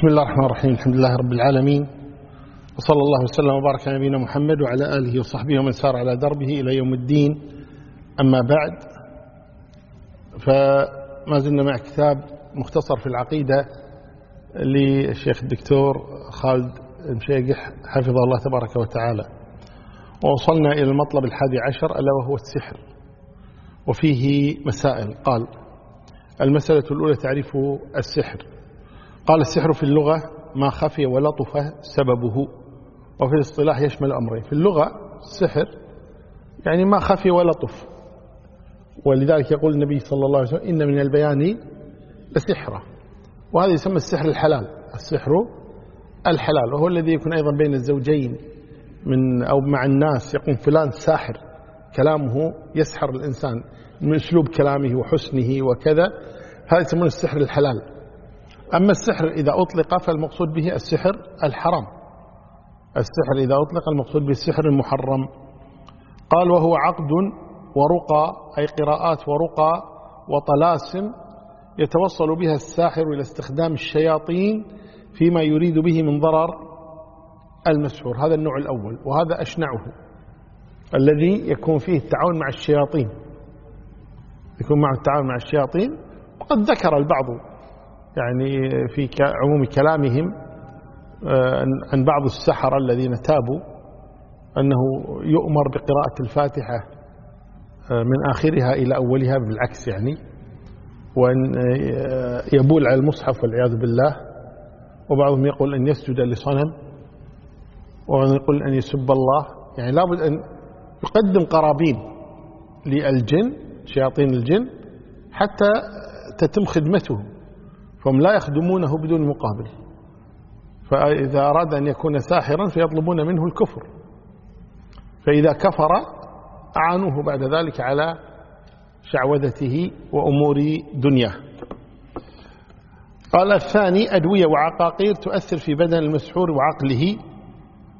بسم الله الرحمن الرحيم. الحمد لله رب العالمين. وصلى الله وسلم وبارك على نبينا محمد وعلى آله وصحبه ومن سار على دربه إلى يوم الدين. أما بعد فما زلنا مع كتاب مختصر في العقيدة للشيخ الدكتور خالد مشيقح حفظه الله تبارك وتعالى. ووصلنا إلى المطلب الحادي عشر ألا وهو السحر. وفيه مسائل. قال المسألة الأولى تعريف السحر. قال السحر في اللغة ما خفي ولطف سببه وفي الاصطلاح يشمل أمرين. في اللغة السحر يعني ما خفي ولطف ولذلك يقول النبي صلى الله عليه وسلم إن من البيان لسحرة. وهذا يسمى السحر الحلال. السحر الحلال وهو الذي يكون أيضا بين الزوجين من أو مع الناس. يقول فلان ساحر كلامه يسحر الإنسان من أسلوب كلامه وحسنه وكذا. هذا يسمونه السحر الحلال. أما السحر إذا أطلق فالمقصود به السحر الحرام. السحر إذا أطلق المقصود به السحر المحرم قال وهو عقد ورقى أي قراءات ورقى وطلاسم يتوصل بها الساحر إلى استخدام الشياطين فيما يريد به من ضرر المسحور. هذا النوع الأول وهذا أشنعه. الذي يكون فيه التعاون مع الشياطين. يكون معه التعاون مع الشياطين. وقد ذكر البعض يعني في عموم كلامهم عن بعض السحرة الذين تابوا أنه يؤمر بقراءة الفاتحة من آخرها إلى أولها بالعكس يعني وأن يبول على المصحف والعياذ بالله. وبعضهم يقول أن يسجد لصنم وبعضهم يقول أن يسب الله. يعني لابد أن يقدم قرابين للجن شياطين الجن حتى تتم خدمتهم. فهم لا يخدمونه بدون مقابل. فإذا أراد أن يكون ساحرا فيطلبون منه الكفر. فإذا كفر أعانوه بعد ذلك على شعوذته وأمور دنياه. قال الثاني أدوية وعقاقير تؤثر في بدن المسحور وعقله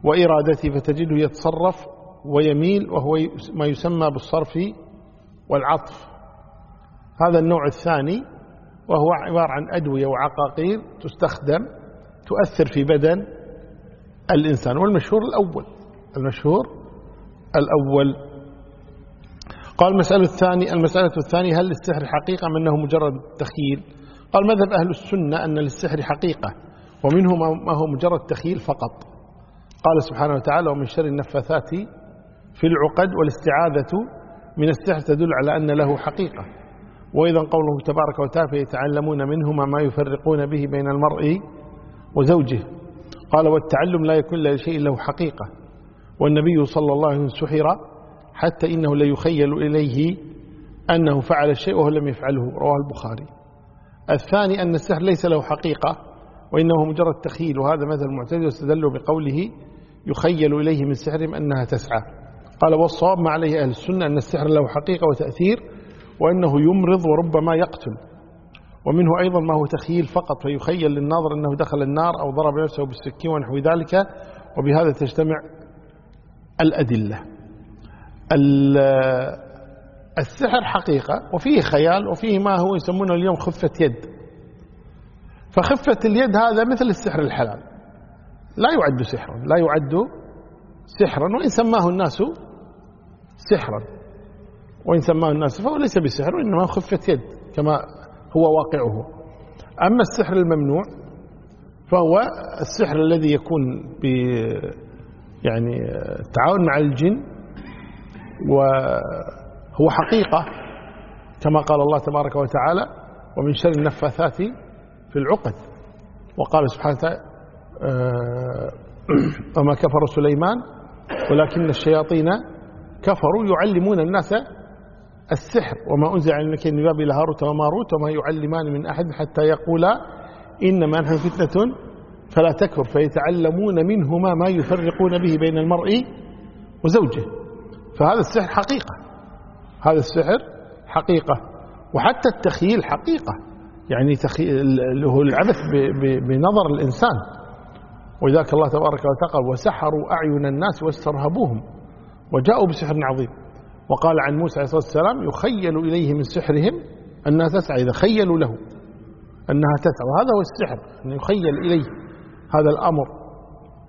وإرادته فتجده يتصرف ويميل وهو ما يسمى بالصرف والعطف. هذا النوع الثاني وهو عبارة عن أدوية وعقاقير تستخدم تؤثر في بدن الإنسان والمشهور الأول المشهور الأول. قال المسألة الثانية المسألة الثانية هل للسحر حقيقة أم أنه مجرد تخيل؟ قال مذهب أهل السنة أن للسحر حقيقة ومنه ما هو مجرد تخيل فقط. قال سبحانه وتعالى ومن شر النفاثات في العقد والاستعاذة من السحر تدل على أن له حقيقة. وإذا قوله تبارك وتعالى فيتعلمون منهما ما يفرقون به بين المرء وزوجه. قال والتعلم لا يكون لشيء له حقيقة. والنبي صلى الله عليه وسلم سحر حتى إنه لا يخيل إليه أنه فعل الشيء وهو لم يفعله. رواه البخاري. الثاني أن السحر ليس له حقيقة وإنه مجرد تخيل وهذا مثل المعتزلة استدلوا بقوله يخيل إليه من سحرهم أنها تسعى. قال والصواب ما عليه أهل السنة أن السحر له حقيقة وتأثير وأنه يمرض وربما يقتل. ومنه أيضا ما هو تخيل فقط فيخيل للناظر أنه دخل النار أو ضرب نفسه بالسكين ونحو ذلك وبهذا تجتمع الأدلة. السحر حقيقة وفيه خيال وفيه ما هو يسمونه اليوم خفة يد. فخفة اليد هذا مثل السحر الحلال. لا يعد سحرا لا يعد سحرا وإن سماه الناس سحرا. وإن سماه الناس فهو ليس بسحر وإنما خفة يد كما هو واقعه. أما السحر الممنوع فهو السحر الذي يكون ب يعني التعاون مع الجن وهو حقيقة كما قال الله تبارك وتعالى ومن شر النفاثات في العقد وقال سبحانه وتعالى وما كفر سليمان ولكن الشياطين كفروا يعلمون الناس السحر وما أنزل الملكين من باب هاروت وماروت وما يعلمان من أحد حتى يقولا إنما نحن فتنة فلا تكفر فيتعلمون منهما ما يفرقون به بين المرء وزوجه. فهذا السحر حقيقة هذا السحر حقيقة وحتى التخيل حقيقة. يعني هو العبث بنظر الإنسان. ولذلك الله تبارك وتعالى وسحروا أعين الناس واسترهبوهم وجاءوا بسحر عظيم. وقال عن موسى عليه الصلاة والسلام يخيل إليه من سحرهم أنها تسعى إذا خيلوا له أنها تسعى. وهذا هو السحر أن يخيل إليه هذا الأمر.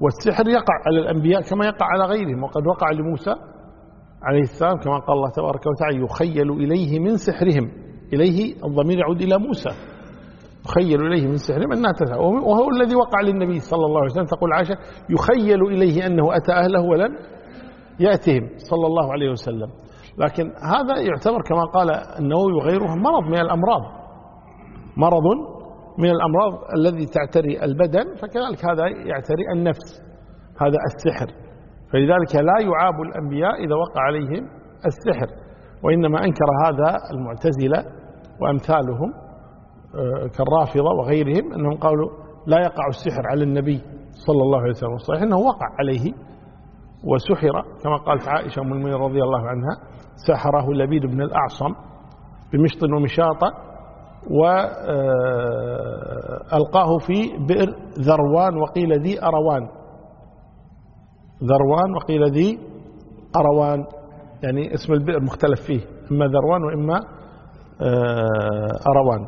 والسحر يقع على الأنبياء كما يقع على غيرهم وقد وقع لموسى عليه السلام كما قال الله تبارك وتعالى يخيل إليه من سحرهم. إليه الضمير يعود إلى موسى. يخيل إليه من سحرهم أنها تسعى. وهو الذي وقع للنبي صلى الله عليه وسلم تقول عائشة يخيل إليه أنه أتى أهله ولم يأتهم صلى الله عليه وسلم. لكن هذا يعتبر كما قال النووي وغيره مرض من الأمراض. مرض من الأمراض الذي تعتري البدن فكذلك هذا يعتري النفس. هذا السحر. فلذلك لا يعاب الأنبياء إذا وقع عليهم السحر. وإنما أنكر هذا المعتزلة وأمثالهم آه، كالرافضة وغيرهم أنهم قالوا لا يقع السحر على النبي صلى الله عليه وسلم. صحيح أنه وقع عليه وسحر كما قالت عائشة أم المؤمنين رضي الله عنها. سحره لبيد بن الأعصم بمشط ومشاطة وألقاه في بئر ذروان وقيل ذي أروان. ذروان وقيل ذي أروان. يعني اسم البئر مختلف فيه إما ذروان وإما آه، أروان.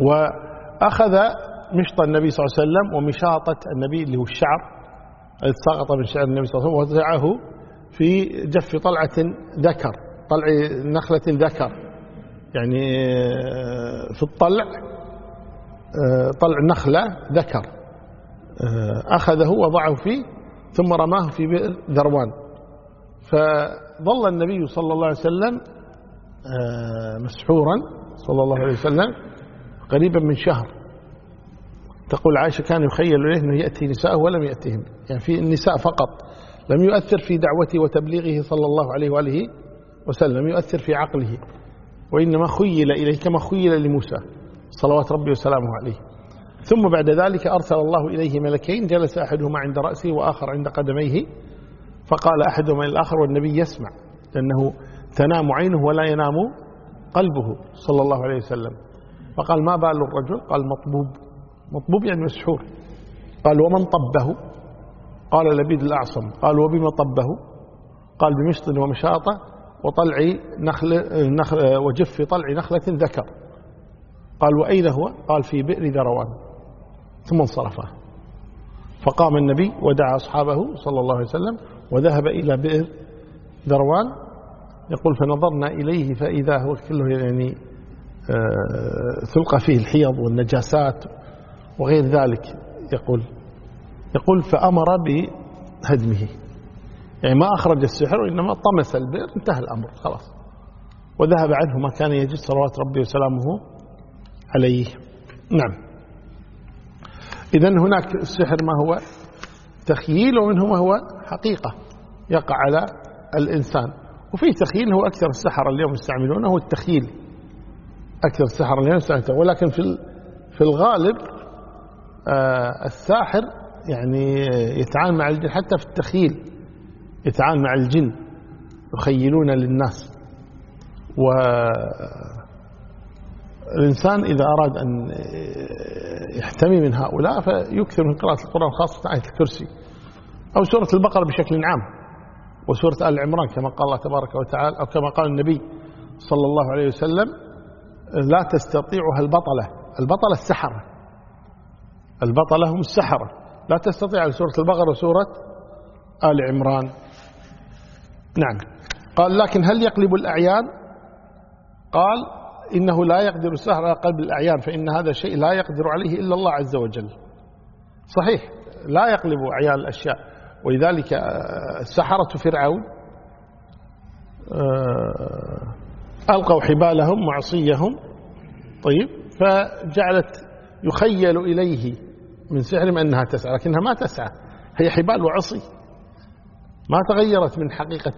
وأخذ مشط النبي صلى الله عليه وسلم ومشاطة النبي اللي هو الشعر سقط من شعر النبي صلى الله عليه وسلم وزعه في جف طلعة ذكر طلع نخلة ذكر. يعني آه، في الطلع آه، طلع نخلة ذكر. آه، أخذه وضعه فيه ثم رماه في بئر ذروان. فظل النبي صلى الله عليه وسلم مسحورا صلى الله عليه وسلم قريبا من شهر. تقول عائشة كان يخيل إليه أنه يأتي نساءه ولم يأتهم يعني في النساء فقط. لم يؤثر في دعوته وتبليغه صلى الله عليه وآله وسلم لم يؤثر في عقله وإنما خيل إليه كما خيل لموسى صلوات ربي وسلامه عليه. ثم بعد ذلك أرسل الله إليه ملكين جلس أحدهما عند رأسه وآخر عند قدميه فقال أحدهما للآخر والنبي يسمع لأنه تنام عينه ولا ينام قلبه صلى الله عليه وسلم. فقال ما بال الرجل؟ قال مطبوب. مطبوب يعني مسحور. قال ومن طبه؟ قال لبيد الأعصم قال وبما طبه؟ قال بمشط ومشاطة وطلع نخل, نخل وجف طلع نخلة ذكر. قال وأين هو؟ قال في بئر ذروان. ثم انصرفه. فقام النبي ودعا أصحابه صلى الله عليه وسلم وذهب إلى بئر ذروان. يقول فنظرنا إليه فإذا هو كله يعني آه، تلقى فيه الحيض والنجاسات وغير ذلك يقول. يقول فأمر بهدمه. يعني ما أخرج السحر وإنما طمس البئر انتهى الأمر خلاص. وذهب عنه ما كان يجد صلوات ربي وسلامه عليه. نعم. إذا هناك السحر ما هو تخييل ومنه ما هو حقيقة يقع على الإنسان. وفي تخييل هو أكثر السحر اليوم يستعملونه هو التخييل. أكثر السحر اليوم يستعملونه. ولكن في في الغالب آه، الساحر يعني يتعامل مع الجن حتى في التخيل يتعامل مع الجن يخيلون للناس. والإنسان إذا أراد أن يحتمي من هؤلاء فيكثر من قراءة القرآن خاصة آية الكرسي أو سورة البقرة بشكل عام وسورة آل عمران كما قال الله تبارك وتعالى أو كما قال النبي صلى الله عليه وسلم لا تستطيعها البطلة البطلة السحرة البطلة هم السحرة. لا تستطيع سورة البقرة وسورة آل عمران. نعم. قال لكن هل يقلب الأعيان؟ قال إنه لا يقدر السحر على قلب الأعيان فإن هذا شيء لا يقدر عليه إلا الله عز وجل. صحيح لا يقلب أعيان الأشياء. ولذلك آه، سحرة فرعون آه، ألقوا حبالهم وعصيهم طيب فجعلت يخيل إليه من سحرهم أنها تسعى لكنها ما تسعى. هي حبال وعصي. ما تغيرت من حقيقة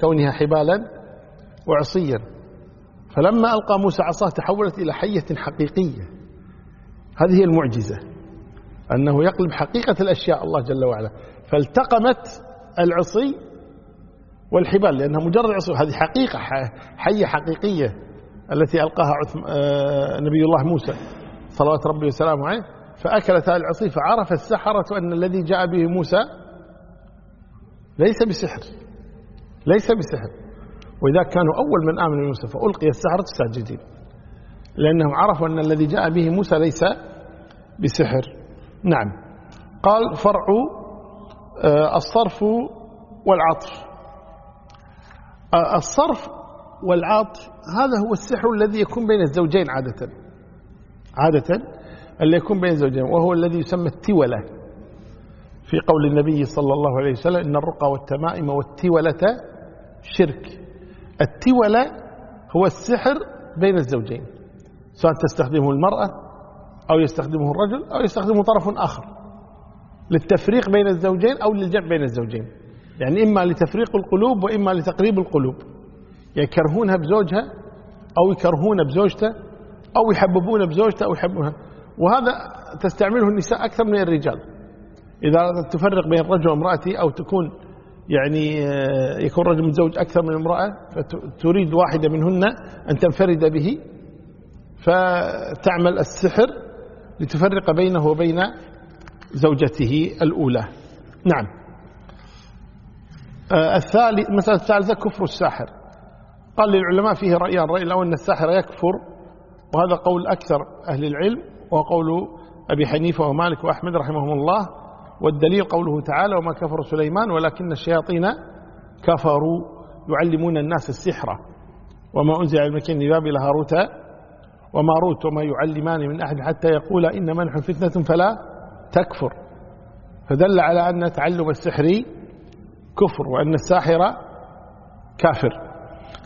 كونها حبالا وعصيا. فلما ألقى موسى عصاه تحولت إلى حية حقيقية. هذه هي المعجزة أنه يقلب حقيقة الأشياء الله جل وعلا. فالتقمت العصي والحبال لأنها مجرد عصي. هذه حقيقة حية حقيقية التي ألقاها آه، نبي الله موسى. صلوات ربي وسلامه عليه. فأكلت هذه العصي فعرف السحرة أن الذي جاء به موسى ليس بسحر ليس بسحر. وإذا كانوا أول من آمن موسى فألقي السحرة ساجدين لأنهم عرفوا أن الذي جاء به موسى ليس بسحر. نعم. قال فرع آه، الصرف والعطف آه، الصرف والعطف هذا هو السحر الذي يكون بين الزوجين عادة. عادة اللي يكون بين الزوجين وهو الذي يسمى التولة. في قول النبي صلى الله عليه وسلم إن الرقى والتمائم والتولة شرك. التولة هو السحر بين الزوجين سواء تستخدمه المرأة أو يستخدمه الرجل أو يستخدمه طرف آخر للتفريق بين الزوجين أو للجمع بين الزوجين. يعني إما لتفريق القلوب وإما لتقريب القلوب. يكرهونها بزوجها أو يكرهون بزوجته أو يحببون بزوجته أو يحبونها. وهذا تستعمله النساء أكثر من الرجال. إذا تفرق بين الرجل وامرأته أو تكون يعني آه، يكون رجل متزوج أكثر من امرأة فتريد واحدة منهن أن تنفرد به فتعمل السحر لتفرق بينه وبين زوجته الأولى. نعم. آه، الثالث مسألة الثالثة كفر الساحر. قال للعلماء فيه رأيان الرأي الأول أن الساحر يكفر وهذا قول أكثر أهل العلم وقول أبي حنيفة ومالك وأحمد رحمهم الله والدليل قوله تعالى وما كفر سليمان ولكن الشياطين كفروا يعلمون الناس السحر وما أنزل على المكين بابل هاروت وماروت وما يعلمان من أحد حتى يقول إنما نحن فتنة فلا تكفر فدل على أن تعلم السحر كفر وأن الساحر كافر.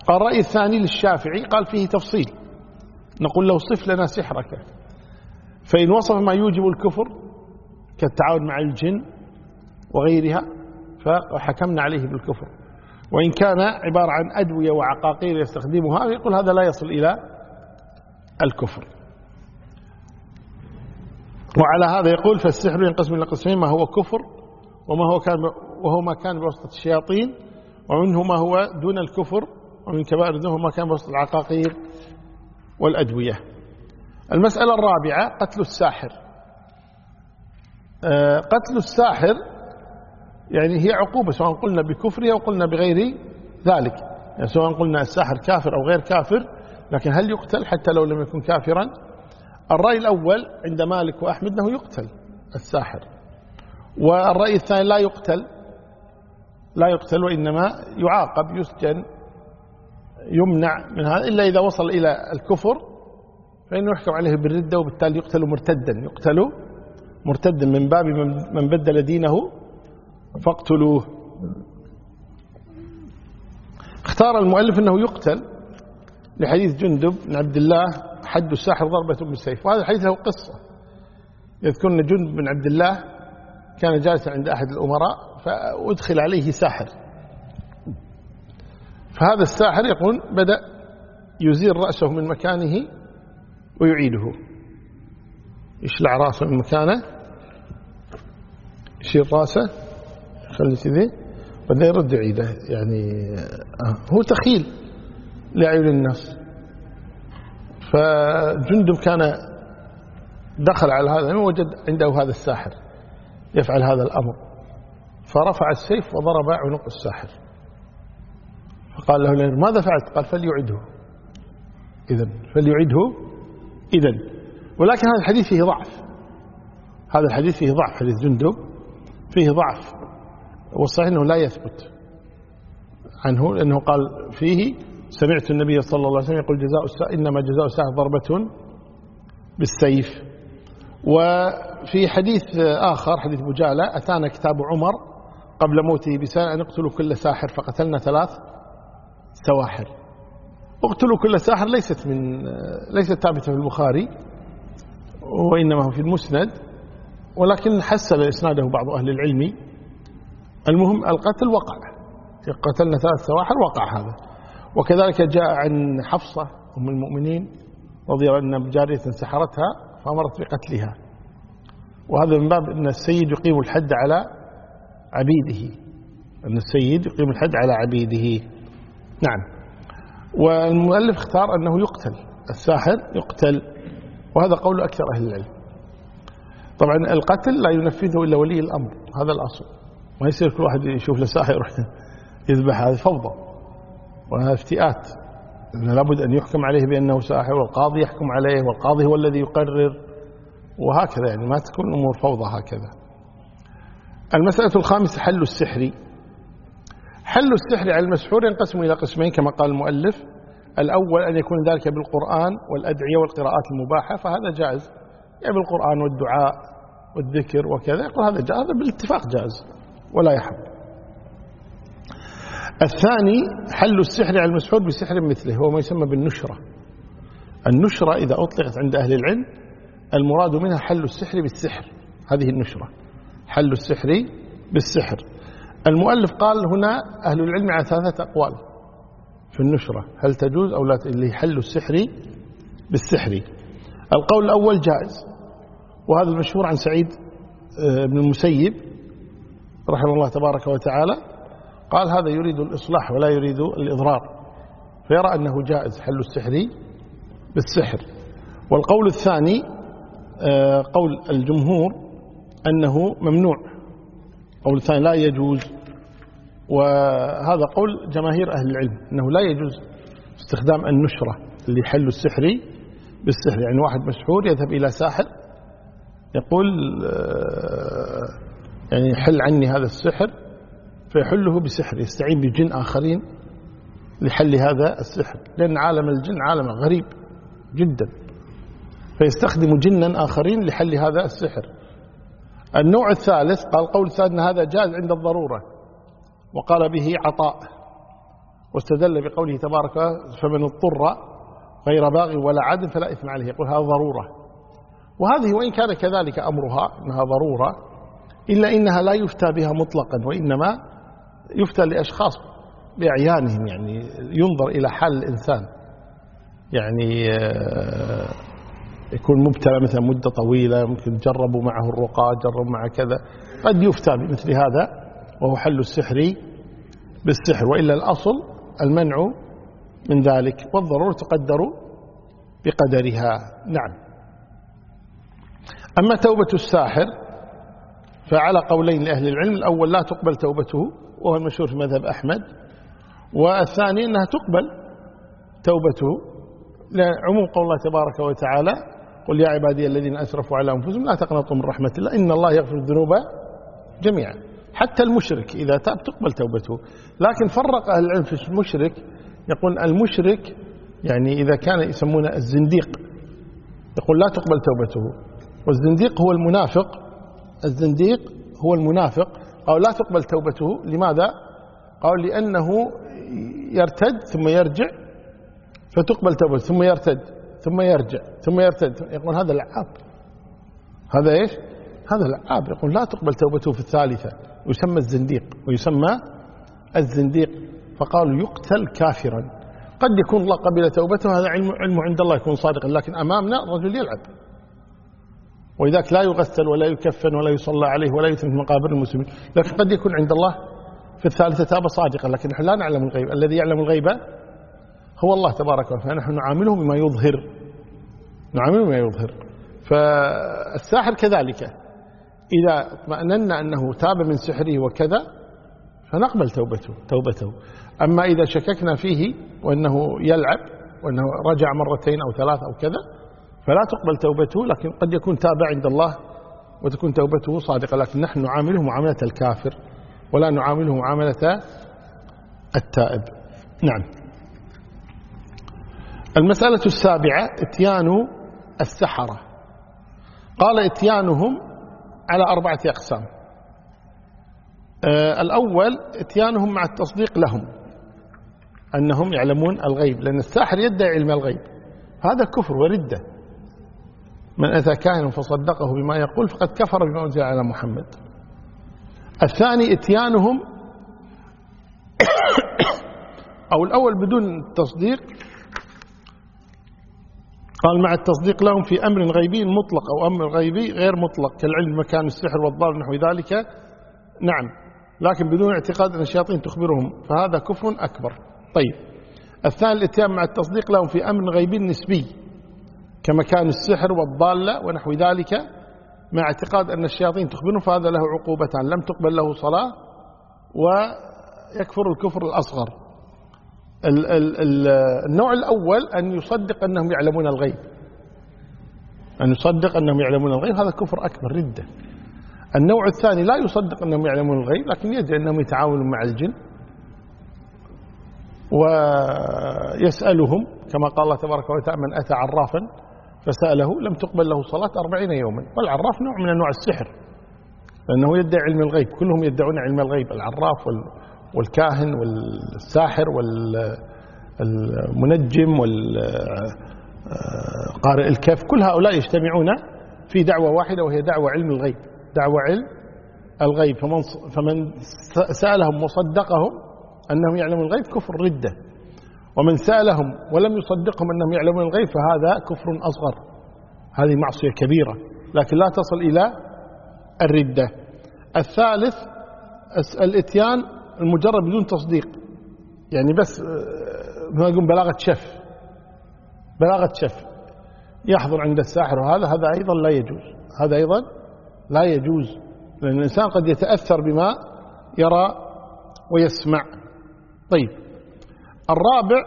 قال الرأي الثاني للشافعي قال فيه تفصيل نقول له صف لنا سحرك فإن وصف ما يوجب الكفر كالتعاون مع الجن وغيرها فحكمنا عليه بالكفر. وإن كان عبارة عن أدوية وعقاقير يستخدمها يقول هذا لا يصل إلى الكفر. وعلى هذا يقول فالسحر ينقسم إلى قسمين ما هو كفر وما هو كان وهو ما كان بواسطة الشياطين ومنه ما هو دون الكفر ومن كبائر ذنوب ما كان بواسطة العقاقير والأدوية. المسألة الرابعة قتل الساحر. آه، قتل الساحر يعني هي عقوبة سواء قلنا بكفره أو قلنا بغير ذلك. يعني سواء قلنا الساحر كافر أو غير كافر لكن هل يقتل حتى لو لم يكن كافرا؟ الرأي الأول عند مالك وأحمد أنه يقتل الساحر. والرأي الثاني لا يقتل لا يقتل وإنما يعاقب يسجن يمنع من هذا إلا إذا وصل إلى الكفر. فإنه يحكم عليه بالردة وبالتالي يقتل مرتدا. يقتل مرتدا من باب من بدل دينه فاقتلوه. اختار المؤلف أنه يقتل لحديث جندب بن عبد الله حد الساحر ضربة بالسيف وهذا الحديث له قصة. يذكرن جندب بن عبد الله كان جالسا عند أحد الأمراء فأدخل عليه ساحر. فهذا الساحر يقول بدأ يزيل رأسه من مكانه ويعيده. يشلع رأسه من مكانه يشيل رأسه خلي كذي بعدين يرد يعيده. يعني آه، هو تخيل لأعين الناس. فجندب كان دخل على هذا وجد عنده هذا الساحر يفعل هذا الأمر. فرفع السيف وضرب عنق الساحر. فقال له ماذا فعلت؟ قال فليعده إذا فليعده إذا ولكن هذا الحديث فيه ضعف. هذا الحديث فيه ضعف حديث جندب فيه ضعف. والصحيح أنه لا يثبت عنه لأنه قال فيه سمعت النبي صلى الله عليه وسلم يقول جزاء إنما جزاء الساعة ضربة بالسيف. وفي حديث آخر حديث بجالة أتانا كتاب عمر قبل موته بسنة أن اقتلوا كل ساحر فقتلنا ثلاث سواحر. اقتلوا كل ساحر ليست من ليست ثابتة في البخاري وإنما هو في المسند ولكن حسب إسناده بعض أهل العلم. المهم القتل وقع. قتلنا ثلاث سواحر وقع هذا. وكذلك جاء عن حفصة أم المؤمنين رضي الله عنها بجارية سحرتها فأمرت بقتلها. وهذا من باب أن السيد يقيم الحد على عبيده. أن السيد يقيم الحد على عبيده. نعم. والمؤلف اختار أنه يقتل الساحر يقتل وهذا قول أكثر أهل العلم. طبعا القتل لا ينفذه إلا ولي الأمر هذا الأصل. ما يصير كل واحد يشوف له ساحر يروح يذبح هذه فوضى. وهذا افتئات. لابد أن يحكم عليه بأنه ساحر والقاضي يحكم عليه والقاضي هو الذي يقرر. وهكذا يعني ما تكون الأمور فوضى هكذا. المسألة الخامسة حل السحر حل السحر على المسحور ينقسم إلى قسمين كما قال المؤلف. الأول أن يكون ذلك بالقرآن والأدعية والقراءات المباحة فهذا جائز. يعني بالقرآن والدعاء والذكر وكذا يقول هذا جائز هذا بالاتفاق جائز ولا يحب الثاني حل السحر على المسحور بسحر مثله هو ما يسمى بالنشرة. النشرة إذا أطلقت عند أهل العلم المراد منها حل السحر بالسحر هذه النشرة. حل السحر بالسحر. المؤلف قال هنا أهل العلم على ثلاثة أقوال في النشرة. هل تجوز أو لا اللي حل السحر بالسحر. القول الأول جائز وهذا المشهور عن سعيد آه، بن المسيب رحمه الله تبارك وتعالى. قال هذا يريد الإصلاح ولا يريد الإضرار فيرى أنه جائز حل السحر بالسحر. والقول الثاني آه، قول الجمهور أنه ممنوع. قول الثاني لا يجوز. وهذا قول جماهير أهل العلم أنه لا يجوز استخدام النشرة اللي حل السحر بالسحر يعني واحد مسحور يذهب إلى ساحر يقول آه، يعني حل عني هذا السحر فيحله بسحر يستعين بجن آخرين لحل هذا السحر لأن عالم الجن عالم غريب جدا. فيستخدم جنا آخرين لحل هذا السحر. النوع الثالث قال قول أن هذا جاز عند الضرورة. وقال به عطاء واستدل بقوله تبارك فمن اضطر غير باغ ولا عاد فلا إثم عليه. يقول هذا ضرورة. وهذه وإن كان كذلك أمرها أنها ضرورة إلا إنها لا يفتى بها مطلقا وإنما يفتى لأشخاص بأعيانهم يعني ينظر إلى حال الإنسان. يعني آه، يكون مبتلى مثلا مدة طويلة ممكن جربوا معه الرقاة جربوا معه كذا قد يفتى بمثل هذا وهو حل السحر بالسحر وإلا الأصل المنع من ذلك والضرورة تقدر بقدرها. نعم. أما توبة الساحر فعلى قولين لأهل العلم الأول لا تقبل توبته وهو المشهور في مذهب أحمد والثاني أنها تقبل توبته لعموم قول الله تبارك وتعالى قل يا عبادي الذين أسرفوا على أنفسهم لا تقنطوا من رحمة الله إن الله يغفر الذنوب جميعا. حتى المشرك إذا تاب تقبل توبته. لكن فرق أهل العلم في المشرك يقول المشرك يعني إذا كان يسمونه الزنديق يقول لا تقبل توبته. والزنديق هو المنافق الزنديق هو المنافق. أو لا تقبل توبته لماذا؟ قال لأنه يرتد ثم يرجع فتقبل توبته ثم يرتد ثم يرجع ثم يرتد يقول هذا العاب هذا إيش؟ هذا العاب يقول لا تقبل توبته في الثالثة يسمى الزنديق ويسمى الزنديق فقالوا يقتل كافرا. قد يكون الله قبل توبته هذا علم عند الله يكون صادقا لكن أمامنا رجل يلعب. ولذلك لا يغسل ولا يكفن ولا يصلى عليه ولا يثم في مقابر المسلمين. لكن قد يكون عند الله في الثالثة تاب صادقا لكن نحن لا نعلم الغيب. الذي يعلم الغيب هو الله تبارك وتعالى. نحن نعامله بما يظهر. نعامله بما يظهر. فالساحر كذلك. إذا اطمأننا أنه تاب من سحره وكذا فنقبل توبته توبته. أما إذا شككنا فيه وأنه يلعب وأنه رجع مرتين أو ثلاث أو كذا فلا تقبل توبته لكن قد يكون تاب عند الله وتكون توبته صادقة. لكن نحن نعامله معاملة الكافر ولا نعامله معاملة التائب. نعم. المسألة السابعة إتيان السحرة. قال إتيانهم على أربعة أقسام. آه، الأول إتيانهم مع التصديق لهم أنهم يعلمون الغيب لأن الساحر يدعي علم الغيب. هذا كفر وردة. من أتى كاهنا فصدقه بما يقول فقد كفر بما أنزل على محمد. الثاني إتيانهم أو الأول بدون تصديق قال مع التصديق لهم في أمر غيبي مطلق أو أمر غيبي غير مطلق كالعلم مكان السحر والضال نحو ذلك. نعم لكن بدون اعتقاد أن الشياطين تخبرهم فهذا كفر أكبر. طيب الثاني الاتيان مع التصديق لهم في أمر غيبي نسبي كمكان السحر والضالة ونحو ذلك. مع اعتقاد أن الشياطين تخبرهم فهذا له عقوبتان لم تقبل له صلاة ويكفر الكفر الأصغر. النوع الأول أن يصدق أنهم يعلمون الغيب. أن يصدق أنهم يعلمون الغيب هذا كفر أكبر ردة. النوع الثاني لا يصدق أنهم يعلمون الغيب لكن يدري أنهم يتعاونون مع الجن. ويسألهم كما قال الله تبارك وتعالى من أتى عرافا فسأله لم تقبل له صلاة أربعين يوما. والعراف نوع من أنواع السحر لأنه يدعي علم الغيب كلهم يدعون علم الغيب العراف والكاهن والساحر والمنجم والقارئ الكهف كل هؤلاء يجتمعون في دعوة واحدة وهي دعوة علم الغيب دعوة علم الغيب. فمن, فمن سألهم وصدقهم أنهم يعلمون الغيب كفر ردة. ومن سألهم ولم يصدقهم أنهم يعلمون الغيب فهذا كفر أصغر. هذه معصية كبيرة لكن لا تصل إلى الردة. الثالث الاتيان المجرد بدون تصديق. يعني بس ما يقول بلاغة شف. بلاغة شف. يحضر عند الساحر وهذا هذا أيضا لا يجوز. هذا أيضا لا يجوز. لأن الإنسان قد يتأثر بما يرى ويسمع. طيب. الرابع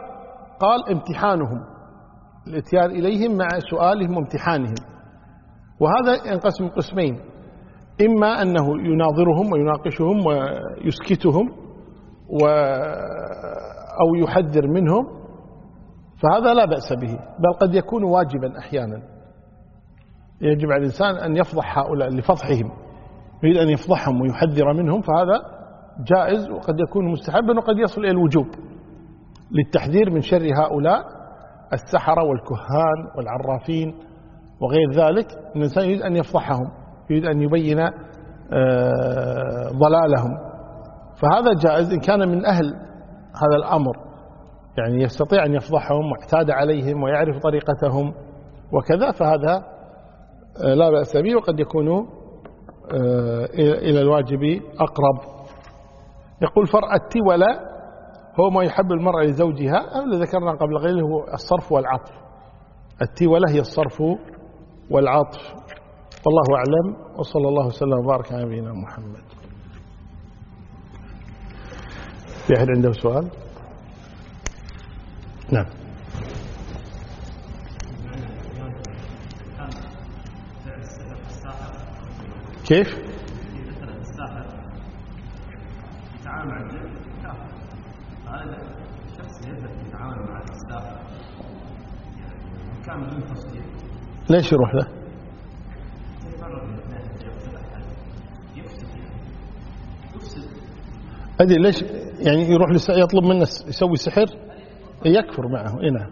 قال امتحانهم. الاتيان إليهم مع سؤالهم وامتحانهم. وهذا ينقسم قسمين. إما أنه يناظرهم ويناقشهم ويسكتهم و أو يحذر منهم فهذا لا بأس به بل قد يكون واجبا أحيانا. يجب على الإنسان أن يفضح هؤلاء لفضحهم يريد أن يفضحهم ويحذر منهم فهذا جائز وقد يكون مستحبا وقد يصل إلى الوجوب للتحذير من شر هؤلاء السحرة والكهان والعرافين وغير ذلك. الإنسان يريد أن يفضحهم. يريد أن يبين آه، ضلالهم. فهذا جائز إن كان من أهل هذا الأمر. يعني يستطيع أن يفضحهم واعتاد عليهم ويعرف طريقتهم وكذا فهذا آه، لا بأس به وقد يكون آه، إلى الواجب أقرب. يقول فرع التولى هو ما يحب المرأة لزوجها اللي ذكرنا قبل غيره هو الصرف والعطف. التولى هي الصرف والعطف. والله أعلم وصلى الله وسلم وبارك على نبينا محمد. في أحد عنده سؤال؟ نعم. كيف؟ ليش يروح له؟ أدري ليش يعني يروح يطلب منه يسوي سحر؟ يكفر معه إي نعم.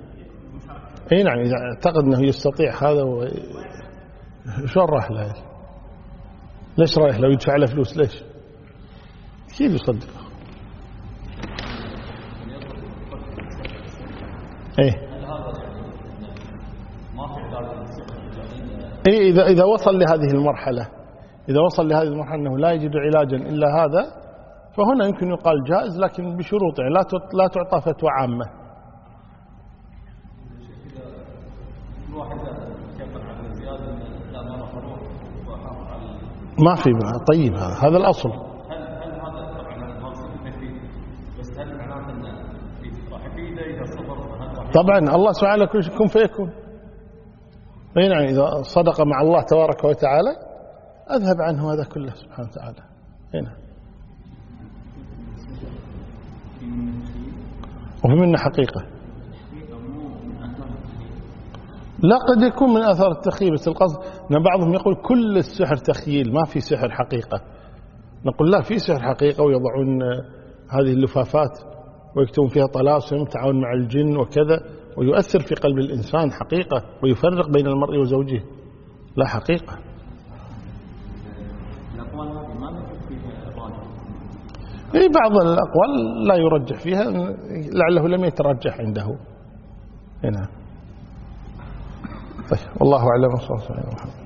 إي نعم إذا أعتقد إنه يستطيع هذا و... شلون راح له؟ ليش رايح لو يدفع له فلوس؟ ليش؟ كيف يصدقه إيه إيه إذا إذا وصل لهذه المرحلة إذا وصل لهذه المرحلة إنه لا يجد علاجا إلا هذا فهنا يمكن يقال جائز لكن بشروط يعني لا لا تعطى فتوى عامة. ما في طيب هذا الأصل. طبعا الله سبحانه كن فيكون. اي نعم إذا صدق مع الله تبارك وتعالى أذهب عنه هذا كله سبحانه وتعالى. اي نعم وفي منه حقيقة. لا قد يكون من أثار التخيل بس القصد أن بعضهم يقول كل السحر تخيل ما في سحر حقيقة. نقول لا في سحر حقيقة ويضعون هذه اللفافات ويكتبون فيها طلاسم تعاون مع الجن وكذا ويؤثر في قلب الإنسان حقيقة ويفرق بين المرء وزوجه. لا حقيقة. في بعض الأقوال لا يرجح فيها لعله لم يترجح عنده. هنا. طيب والله أعلم وصلى الله عليه وسلم